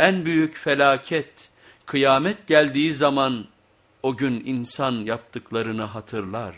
En büyük felaket, kıyamet geldiği zaman o gün insan yaptıklarını hatırlar.